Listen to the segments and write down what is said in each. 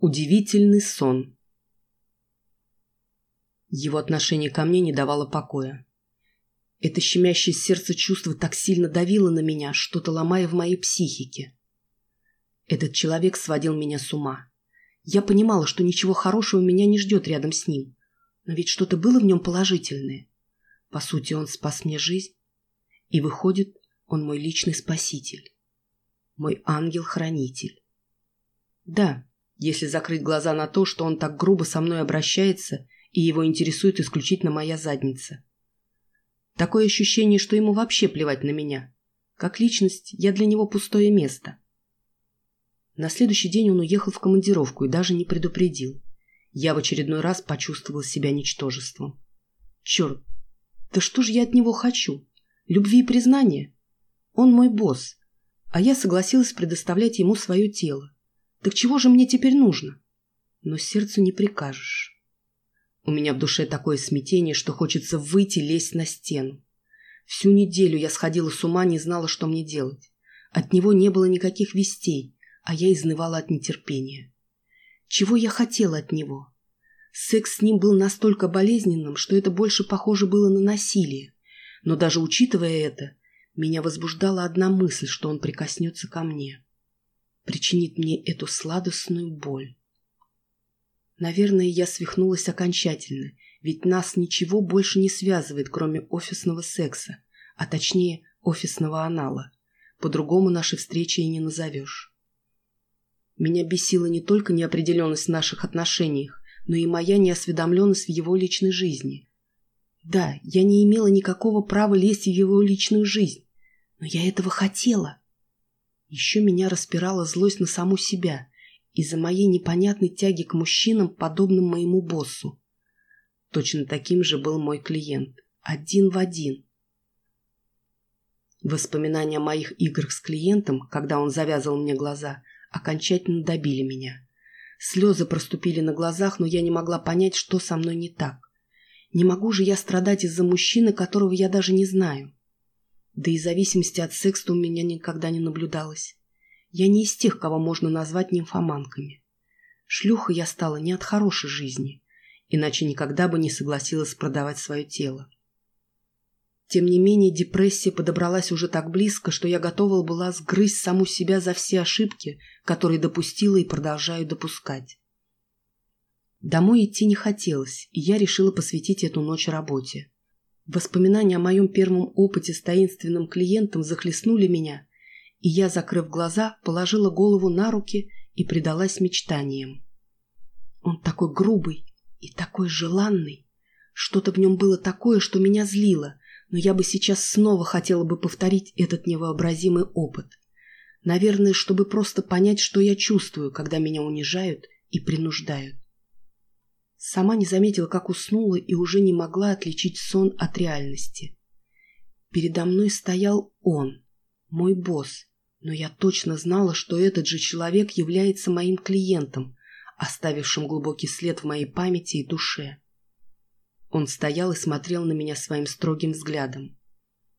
Удивительный сон. Его отношение ко мне не давало покоя. Это щемящее сердце чувство так сильно давило на меня, что-то ломая в моей психике. Этот человек сводил меня с ума. Я понимала, что ничего хорошего меня не ждет рядом с ним. Но ведь что-то было в нем положительное. По сути, он спас мне жизнь. И выходит, он мой личный спаситель. Мой ангел-хранитель. Да, если закрыть глаза на то, что он так грубо со мной обращается, и его интересует исключительно моя задница. Такое ощущение, что ему вообще плевать на меня. Как личность, я для него пустое место. На следующий день он уехал в командировку и даже не предупредил. Я в очередной раз почувствовал себя ничтожеством. Черт, да что же я от него хочу? Любви и признания? Он мой босс, а я согласилась предоставлять ему свое тело. Так чего же мне теперь нужно? Но сердцу не прикажешь. У меня в душе такое смятение, что хочется выйти, лезть на стену. Всю неделю я сходила с ума, не знала, что мне делать. От него не было никаких вестей, а я изнывала от нетерпения. Чего я хотела от него? Секс с ним был настолько болезненным, что это больше похоже было на насилие. Но даже учитывая это, меня возбуждала одна мысль, что он прикоснется ко мне причинит мне эту сладостную боль. Наверное, я свихнулась окончательно, ведь нас ничего больше не связывает, кроме офисного секса, а точнее офисного анала. По-другому наши встречи и не назовешь. Меня бесила не только неопределенность в наших отношениях, но и моя неосведомленность в его личной жизни. Да, я не имела никакого права лезть в его личную жизнь, но я этого хотела. Еще меня распирала злость на саму себя из-за моей непонятной тяги к мужчинам, подобным моему боссу. Точно таким же был мой клиент. Один в один. Воспоминания о моих играх с клиентом, когда он завязывал мне глаза, окончательно добили меня. Слезы проступили на глазах, но я не могла понять, что со мной не так. Не могу же я страдать из-за мужчины, которого я даже не знаю. Да и зависимости от секса у меня никогда не наблюдалось. Я не из тех, кого можно назвать нимфоманками. Шлюха я стала не от хорошей жизни, иначе никогда бы не согласилась продавать свое тело. Тем не менее, депрессия подобралась уже так близко, что я готова была сгрызть саму себя за все ошибки, которые допустила и продолжаю допускать. Домой идти не хотелось, и я решила посвятить эту ночь работе. Воспоминания о моем первом опыте с таинственным клиентом захлестнули меня, и я, закрыв глаза, положила голову на руки и предалась мечтаниям. Он такой грубый и такой желанный. Что-то в нем было такое, что меня злило, но я бы сейчас снова хотела бы повторить этот невообразимый опыт. Наверное, чтобы просто понять, что я чувствую, когда меня унижают и принуждают. Сама не заметила, как уснула и уже не могла отличить сон от реальности. Передо мной стоял он, мой босс, но я точно знала, что этот же человек является моим клиентом, оставившим глубокий след в моей памяти и душе. Он стоял и смотрел на меня своим строгим взглядом.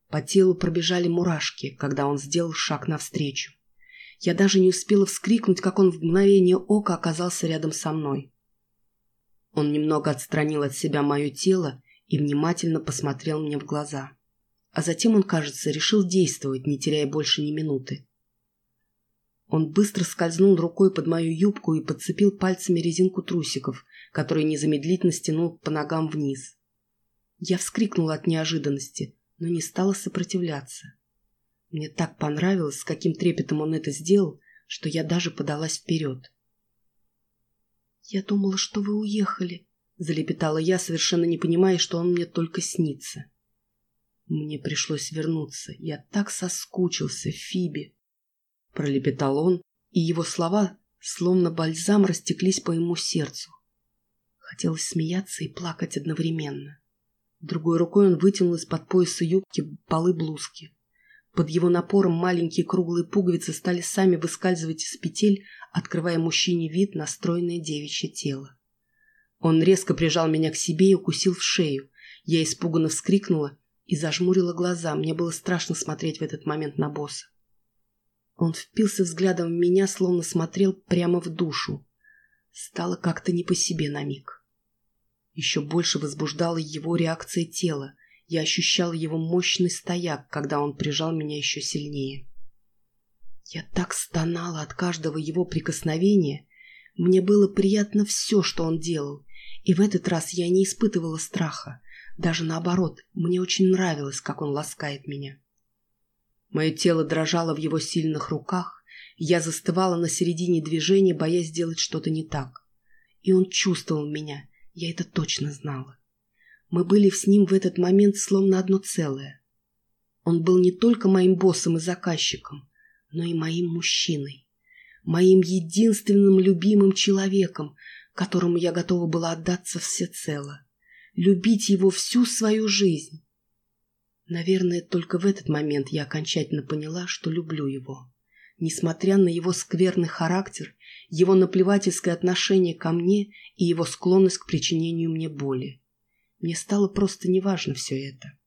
По телу пробежали мурашки, когда он сделал шаг навстречу. Я даже не успела вскрикнуть, как он в мгновение ока оказался рядом со мной. Он немного отстранил от себя мое тело и внимательно посмотрел мне в глаза. А затем он, кажется, решил действовать, не теряя больше ни минуты. Он быстро скользнул рукой под мою юбку и подцепил пальцами резинку трусиков, которые незамедлительно стянул по ногам вниз. Я вскрикнула от неожиданности, но не стала сопротивляться. Мне так понравилось, с каким трепетом он это сделал, что я даже подалась вперед. «Я думала, что вы уехали», — залепетала я, совершенно не понимая, что он мне только снится. Мне пришлось вернуться. Я так соскучился, Фиби. Пролепетал он, и его слова, словно бальзам, растеклись по ему сердцу. Хотелось смеяться и плакать одновременно. Другой рукой он вытянул из-под пояса юбки полы блузки. Под его напором маленькие круглые пуговицы стали сами выскальзывать из петель, открывая мужчине вид на стройное девичье тело. Он резко прижал меня к себе и укусил в шею. Я испуганно вскрикнула и зажмурила глаза. Мне было страшно смотреть в этот момент на босса. Он впился взглядом в меня, словно смотрел прямо в душу. Стало как-то не по себе на миг. Еще больше возбуждала его реакция тела. Я ощущала его мощный стояк, когда он прижал меня еще сильнее. Я так стонала от каждого его прикосновения. Мне было приятно все, что он делал. И в этот раз я не испытывала страха. Даже наоборот, мне очень нравилось, как он ласкает меня. Мое тело дрожало в его сильных руках. Я застывала на середине движения, боясь сделать что-то не так. И он чувствовал меня. Я это точно знала. Мы были с ним в этот момент словно одно целое. Он был не только моим боссом и заказчиком, но и моим мужчиной, моим единственным любимым человеком, которому я готова была отдаться всецело, любить его всю свою жизнь. Наверное, только в этот момент я окончательно поняла, что люблю его. Несмотря на его скверный характер, его наплевательское отношение ко мне и его склонность к причинению мне боли. Мне стало просто неважно все это.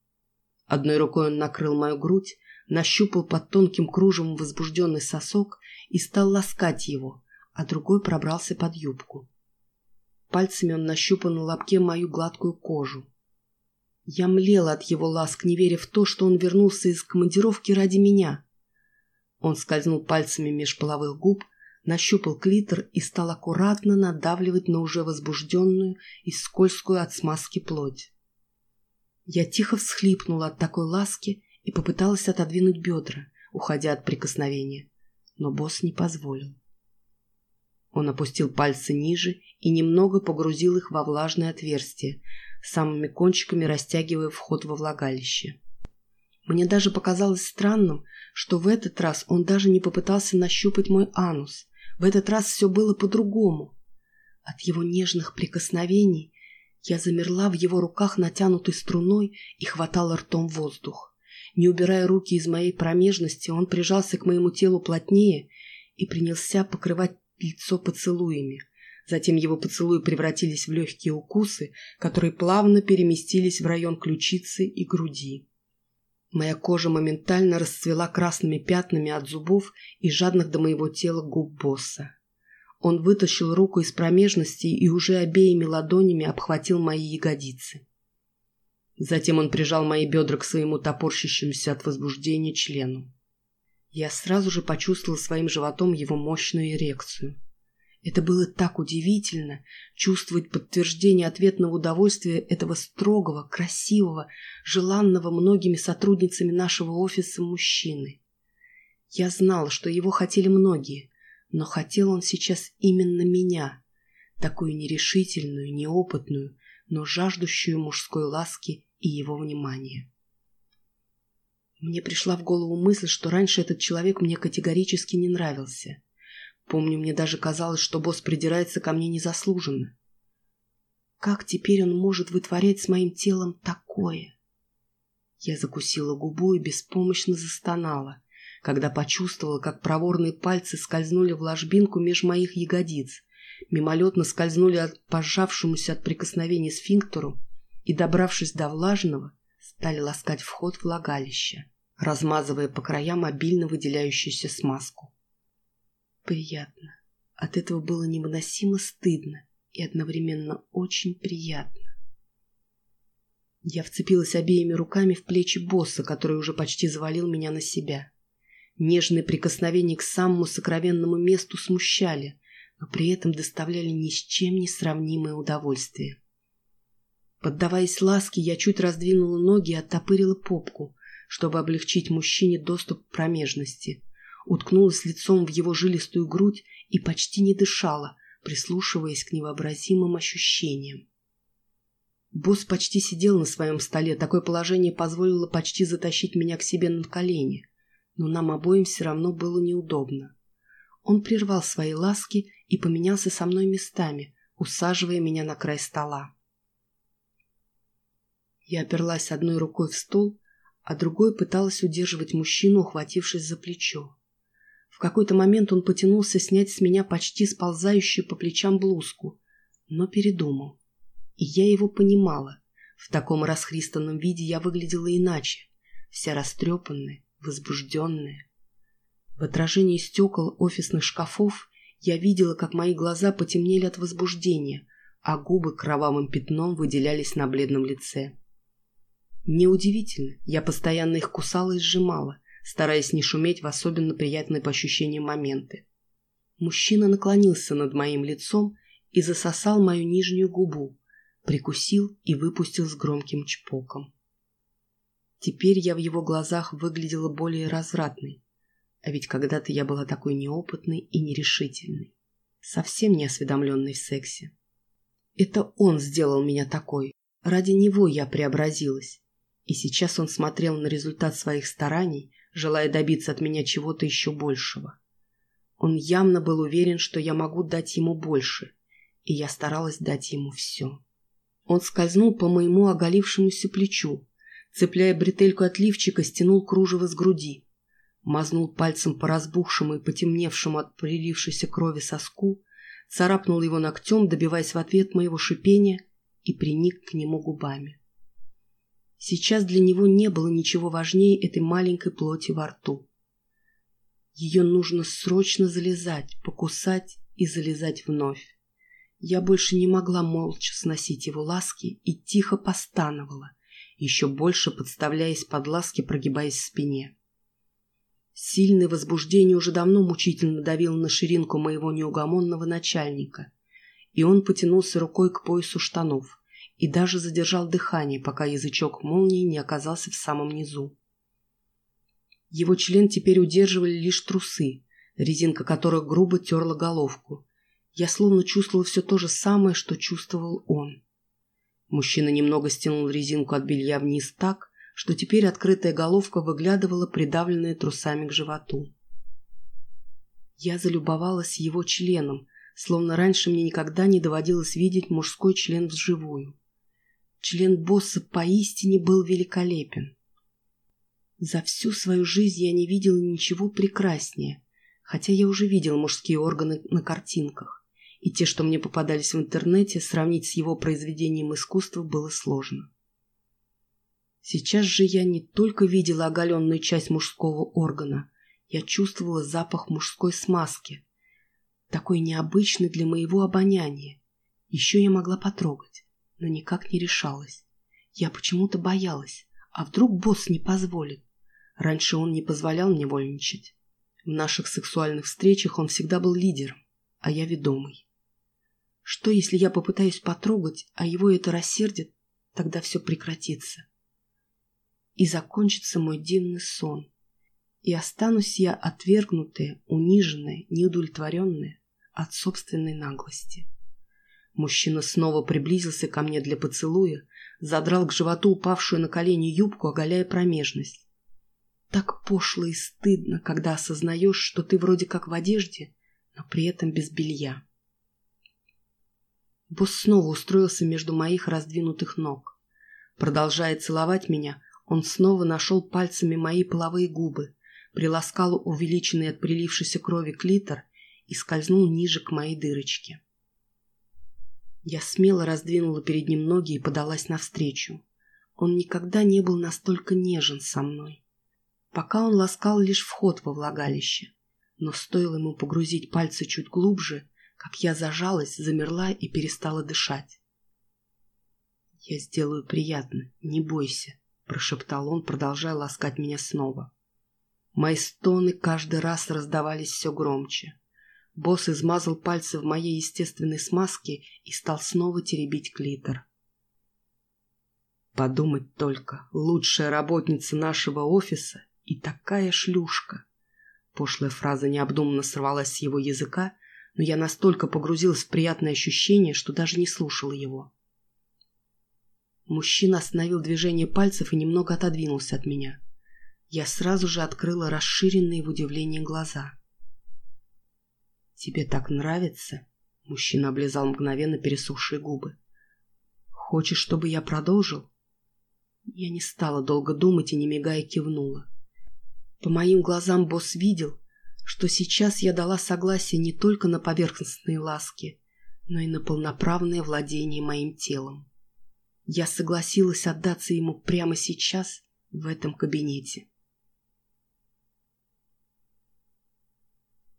Одной рукой он накрыл мою грудь, нащупал под тонким кружевом возбужденный сосок и стал ласкать его, а другой пробрался под юбку. Пальцами он нащупал на лобке мою гладкую кожу. Я млела от его ласк, не веря в то, что он вернулся из командировки ради меня. Он скользнул пальцами меж половых губ, нащупал клитор и стал аккуратно надавливать на уже возбужденную и скользкую от смазки плоть. Я тихо всхлипнула от такой ласки и попыталась отодвинуть бедра, уходя от прикосновения, но босс не позволил. Он опустил пальцы ниже и немного погрузил их во влажное отверстие, самыми кончиками растягивая вход во влагалище. Мне даже показалось странным, что в этот раз он даже не попытался нащупать мой анус. В этот раз все было по-другому. От его нежных прикосновений я замерла в его руках натянутой струной и хватала ртом воздух. Не убирая руки из моей промежности, он прижался к моему телу плотнее и принялся покрывать лицо поцелуями. Затем его поцелуи превратились в легкие укусы, которые плавно переместились в район ключицы и груди. Моя кожа моментально расцвела красными пятнами от зубов и жадных до моего тела губ босса. Он вытащил руку из промежности и уже обеими ладонями обхватил мои ягодицы. Затем он прижал мои бедра к своему топорщащемуся от возбуждения члену. Я сразу же почувствовал своим животом его мощную эрекцию. Это было так удивительно чувствовать подтверждение ответного удовольствия этого строгого, красивого, желанного многими сотрудницами нашего офиса мужчины. Я знала, что его хотели многие, но хотел он сейчас именно меня, такую нерешительную, неопытную, но жаждущую мужской ласки и его внимание. Мне пришла в голову мысль, что раньше этот человек мне категорически не нравился. Помню, мне даже казалось, что босс придирается ко мне незаслуженно. Как теперь он может вытворять с моим телом такое? Я закусила губу и беспомощно застонала, когда почувствовала, как проворные пальцы скользнули в ложбинку меж моих ягодиц, мимолетно скользнули от пожавшемуся от прикосновения сфинктеру и, добравшись до влажного, стали ласкать вход в влагалище, размазывая по краям обильно выделяющуюся смазку. Приятно. От этого было невыносимо стыдно и одновременно очень приятно. Я вцепилась обеими руками в плечи босса, который уже почти завалил меня на себя. Нежные прикосновения к самому сокровенному месту смущали, но при этом доставляли ни с чем не сравнимое удовольствие. Поддаваясь ласке, я чуть раздвинула ноги и оттопырила попку, чтобы облегчить мужчине доступ к промежности. Уткнулась лицом в его жилистую грудь и почти не дышала, прислушиваясь к невообразимым ощущениям. Босс почти сидел на своем столе, такое положение позволило почти затащить меня к себе на колени, но нам обоим все равно было неудобно. Он прервал свои ласки и поменялся со мной местами, усаживая меня на край стола. Я оперлась одной рукой в стол, а другой пыталась удерживать мужчину, ухватившись за плечо. Какой-то момент он потянулся снять с меня почти сползающую по плечам блузку, но передумал. И я его понимала. В таком расхристанном виде я выглядела иначе, вся растрепанная, возбужденная. В отражении стекол офисных шкафов Я видела, как мои глаза потемнели от возбуждения, а губы кровавым пятном выделялись на бледном лице. Неудивительно, я постоянно их кусала и сжимала, стараясь не шуметь в особенно приятные по ощущениям моменты. Мужчина наклонился над моим лицом и засосал мою нижнюю губу, прикусил и выпустил с громким чпоком. Теперь я в его глазах выглядела более развратной, а ведь когда-то я была такой неопытной и нерешительной, совсем не осведомленной в сексе. Это он сделал меня такой, ради него я преобразилась, и сейчас он смотрел на результат своих стараний, желая добиться от меня чего-то еще большего. Он явно был уверен, что я могу дать ему больше, и я старалась дать ему все. Он скользнул по моему оголившемуся плечу, цепляя бретельку от лифчика, стянул кружево с груди, мазнул пальцем по разбухшему и потемневшему от прилившейся крови соску, царапнул его ногтем, добиваясь в ответ моего шипения, и приник к нему губами. Сейчас для него не было ничего важнее этой маленькой плоти во рту. Ее нужно срочно залезать, покусать и залезать вновь. Я больше не могла молча сносить его ласки и тихо постановала, еще больше подставляясь под ласки, прогибаясь в спине. Сильное возбуждение уже давно мучительно давило на ширинку моего неугомонного начальника, и он потянулся рукой к поясу штанов и даже задержал дыхание, пока язычок молнии не оказался в самом низу. Его член теперь удерживали лишь трусы, резинка которых грубо терла головку. Я словно чувствовал все то же самое, что чувствовал он. Мужчина немного стянул резинку от белья вниз так, что теперь открытая головка выглядывала придавленная трусами к животу. Я залюбовалась его членом, словно раньше мне никогда не доводилось видеть мужской член вживую. Член босса поистине был великолепен. За всю свою жизнь я не видела ничего прекраснее, хотя я уже видела мужские органы на картинках, и те, что мне попадались в интернете, сравнить с его произведением искусства было сложно. Сейчас же я не только видела оголенную часть мужского органа, я чувствовала запах мужской смазки, такой необычный для моего обоняния. Еще я могла потрогать, но никак не решалась. Я почему-то боялась, а вдруг босс не позволит. Раньше он не позволял мне вольничать. В наших сексуальных встречах он всегда был лидером, а я ведомый. Что, если я попытаюсь потрогать, а его это рассердит, тогда все прекратится. И закончится мой дивный сон. И останусь я отвергнутая, униженная, неудовлетворенная от собственной наглости. Мужчина снова приблизился ко мне для поцелуя, задрал к животу упавшую на колени юбку, оголяя промежность. Так пошло и стыдно, когда осознаешь, что ты вроде как в одежде, но при этом без белья. Босс снова устроился между моих раздвинутых ног. Продолжая целовать меня, он снова нашел пальцами мои половые губы, приласкал увеличенный от прилившейся крови клитор и скользнул ниже к моей дырочке. Я смело раздвинула перед ним ноги и подалась навстречу. Он никогда не был настолько нежен со мной. Пока он ласкал лишь вход во влагалище. Но стоило ему погрузить пальцы чуть глубже, как я зажалась, замерла и перестала дышать. «Я сделаю приятно, не бойся», — прошептал он, продолжая ласкать меня снова. Мои стоны каждый раз раздавались все громче. Босс измазал пальцы в моей естественной смазке и стал снова теребить клитор. Подумать только, лучшая работница нашего офиса и такая шлюшка. Пошлая фраза необдуманно сорвалась с его языка, но я настолько погрузилась в приятное ощущение, что даже не слушала его. Мужчина остановил движение пальцев и немного отодвинулся от меня. Я сразу же открыла расширенные в удивлении глаза. «Тебе так нравится?» Мужчина облизал мгновенно пересохшие губы. «Хочешь, чтобы я продолжил?» Я не стала долго думать и, не мигая, кивнула. По моим глазам босс видел, что сейчас я дала согласие не только на поверхностные ласки, но и на полноправное владение моим телом. Я согласилась отдаться ему прямо сейчас в этом кабинете.